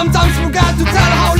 Sometimes forgot to tell how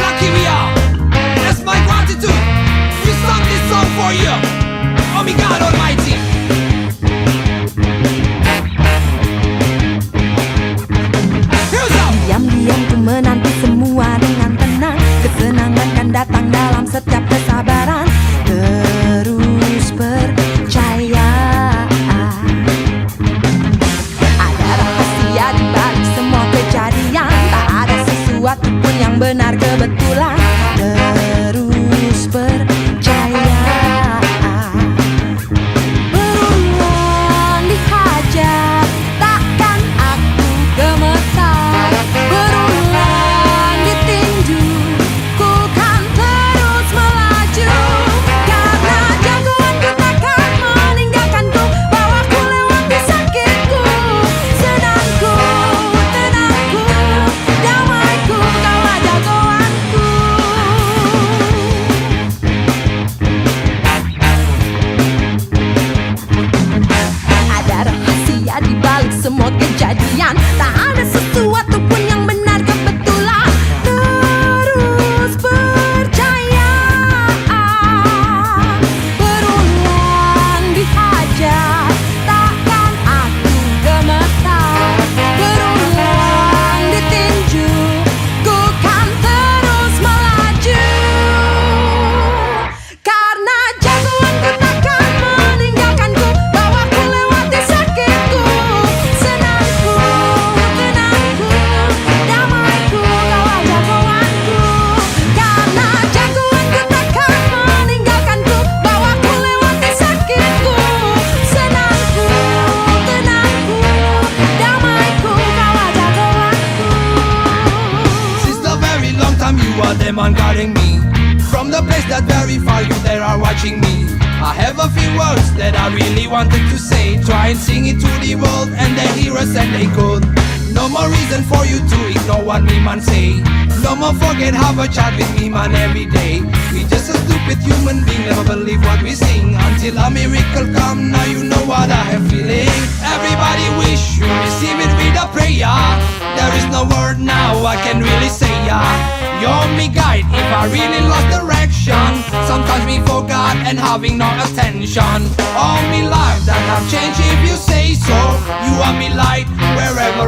semua kejadian them on guarding me. From the place that very far you there are watching me. I have a few words that I really wanted to say. Try and sing it to the world and they hear us and they could. No more reason for you to ignore what me man say. No more forget have a chat with me man every day. We just a stupid human being never believe what we sing. Until a miracle come now you know what I am feeling. Everybody wish you receive it with a prayer There is no word now I can really say ya You're me guide if I really lost direction. Sometimes me forgot and having no attention. All me life that I've changed if you say so. You are me light wherever